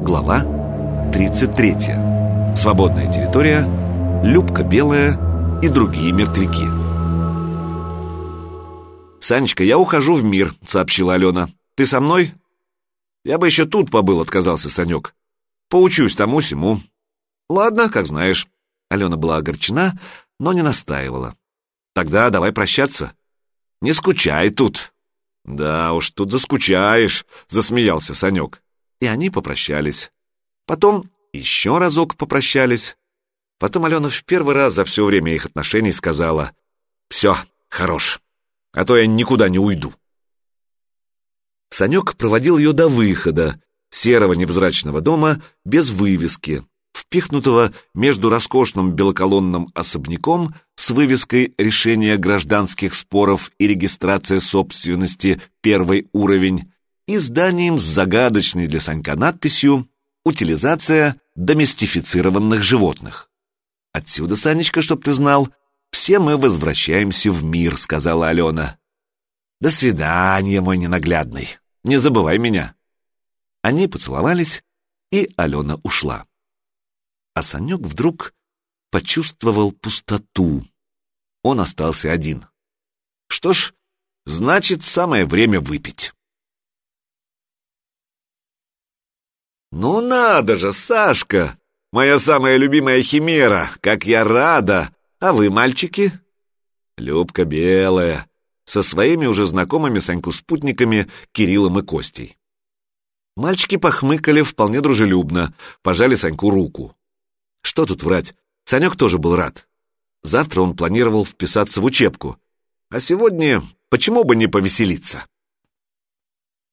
Глава 33. Свободная территория, Любка Белая и другие мертвяки. «Санечка, я ухожу в мир», — сообщила Алена. «Ты со мной?» «Я бы еще тут побыл», — отказался Санек. «Поучусь тому-сему». «Ладно, как знаешь». Алена была огорчена, но не настаивала. «Тогда давай прощаться». «Не скучай тут». «Да уж, тут заскучаешь», — засмеялся Санек и они попрощались. Потом еще разок попрощались. Потом Алена в первый раз за все время их отношений сказала «Все, хорош, а то я никуда не уйду». Санек проводил ее до выхода, серого невзрачного дома, без вывески, впихнутого между роскошным белоколонным особняком с вывеской «Решение гражданских споров и регистрация собственности. Первый уровень» и зданием с загадочной для Санька надписью «Утилизация доместифицированных животных». «Отсюда, Санечка, чтоб ты знал, все мы возвращаемся в мир», — сказала Алена. «До свидания, мой ненаглядный. Не забывай меня». Они поцеловались, и Алена ушла. А Санек вдруг почувствовал пустоту. Он остался один. Что ж, значит, самое время выпить. «Ну надо же, Сашка! Моя самая любимая химера! Как я рада! А вы, мальчики?» Любка белая, со своими уже знакомыми Саньку-спутниками Кириллом и Костей. Мальчики похмыкали вполне дружелюбно, пожали Саньку руку. Что тут врать, Санек тоже был рад. Завтра он планировал вписаться в учебку, а сегодня почему бы не повеселиться?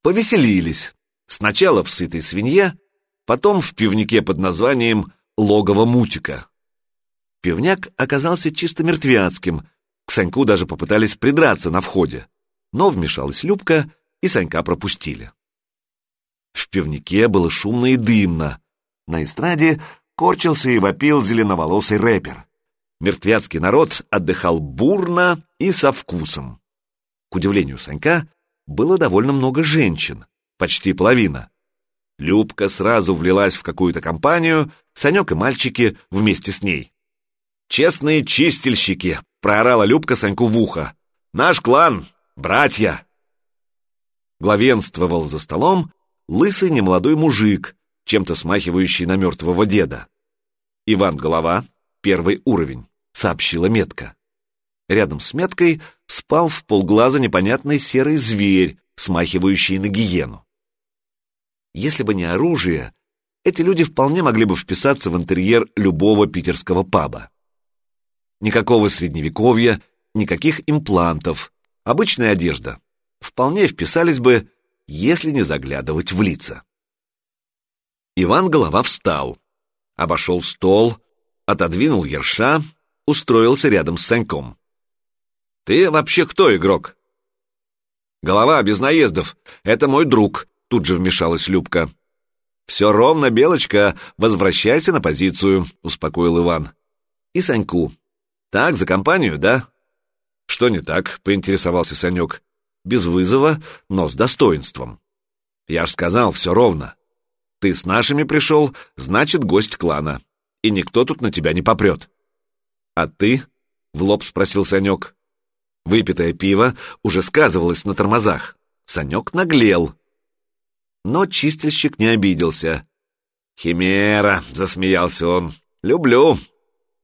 Повеселились. Сначала в сытой свинье, потом в пивнике под названием «Логово Мутика». Пивняк оказался чисто мертвяцким, к Саньку даже попытались придраться на входе, но вмешалась Любка, и Санька пропустили. В пивнике было шумно и дымно. На эстраде корчился и вопил зеленоволосый рэпер. Мертвяцкий народ отдыхал бурно и со вкусом. К удивлению Санька, было довольно много женщин, почти половина. Любка сразу влилась в какую-то компанию, Санек и мальчики вместе с ней. «Честные чистильщики!» — проорала Любка Саньку в ухо. «Наш клан! Братья!» Главенствовал за столом лысый немолодой мужик, чем-то смахивающий на мертвого деда. «Иван Голова, первый уровень», — сообщила метка. Рядом с меткой спал в полглаза непонятный серый зверь, смахивающий на гиену. Если бы не оружие, эти люди вполне могли бы вписаться в интерьер любого питерского паба. Никакого средневековья, никаких имплантов, обычная одежда. Вполне вписались бы, если не заглядывать в лица. Иван Голова встал, обошел стол, отодвинул ерша, устроился рядом с Саньком. «Ты вообще кто, игрок?» «Голова без наездов. Это мой друг», Тут же вмешалась Любка. «Все ровно, Белочка, возвращайся на позицию», — успокоил Иван. «И Саньку. Так, за компанию, да?» «Что не так?» — поинтересовался Санек. «Без вызова, но с достоинством». «Я ж сказал, все ровно. Ты с нашими пришел, значит, гость клана, и никто тут на тебя не попрет». «А ты?» — в лоб спросил Санек. Выпитое пиво уже сказывалось на тормозах. Санек наглел. Но чистильщик не обиделся. «Химера!» — засмеялся он. «Люблю.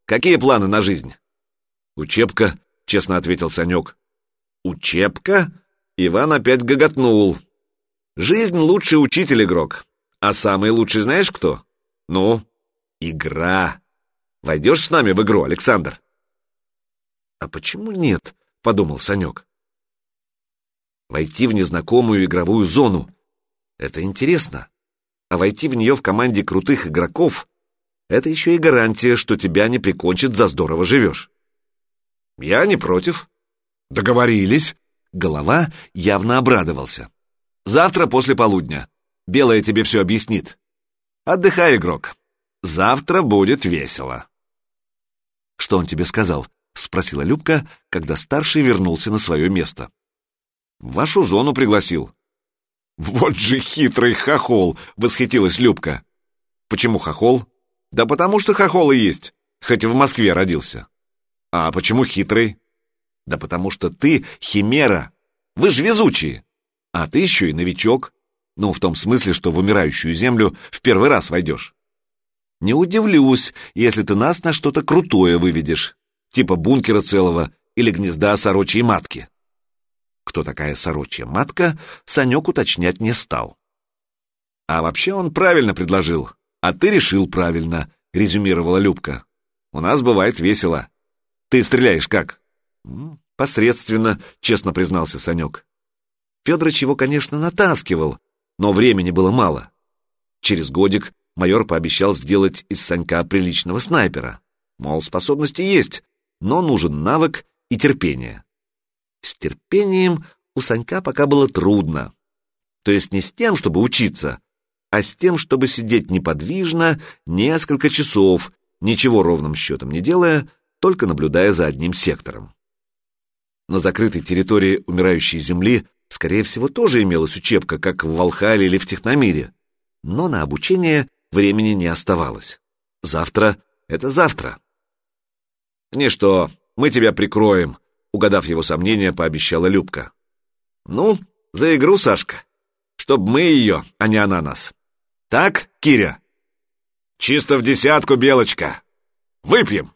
Какие планы на жизнь?» «Учебка», — честно ответил Санек. «Учебка?» — Иван опять гоготнул. «Жизнь — лучший учитель, игрок. А самый лучший знаешь кто? Ну, игра. Войдешь с нами в игру, Александр?» «А почему нет?» — подумал Санек. «Войти в незнакомую игровую зону, это интересно. А войти в нее в команде крутых игроков — это еще и гарантия, что тебя не прикончат за здорово живешь. Я не против. Договорились. Голова явно обрадовался. Завтра после полудня. Белая тебе все объяснит. Отдыхай, игрок. Завтра будет весело. Что он тебе сказал? Спросила Любка, когда старший вернулся на свое место. В вашу зону пригласил. «Вот же хитрый хохол!» — восхитилась Любка. Почему хохол? Да потому что хохол и есть, хоть и в Москве родился. А почему хитрый? Да потому что ты химера. Вы же везучие. А ты еще и новичок. Ну, в том смысле, что в умирающую землю в первый раз войдешь. Не удивлюсь, если ты нас на что-то крутое выведешь, типа бункера целого или гнезда сорочьей матки. Кто такая сорочья матка, Санек уточнять не стал. А вообще он правильно предложил, а ты решил правильно, резюмировала Любка. У нас бывает весело. Ты стреляешь как? Посредственно, честно признался Санек. Федорович его, конечно, натаскивал, но времени было мало. Через годик майор пообещал сделать из Санька приличного снайпера. Мол, способности есть, но нужен навык и терпение. С терпением у Санька пока было трудно. То есть не с тем, чтобы учиться, а с тем, чтобы сидеть неподвижно несколько часов, ничего ровным счетом не делая, только наблюдая за одним сектором. На закрытой территории умирающей Земли, скорее всего, тоже имелась учебка, как в Волхале или в Техномире, но на обучение времени не оставалось. Завтра — это завтра. «Ничто, мы тебя прикроем», Угадав его сомнения, пообещала Любка. «Ну, за игру, Сашка. Чтоб мы ее, а не она нас. Так, Киря?» «Чисто в десятку, Белочка. Выпьем!»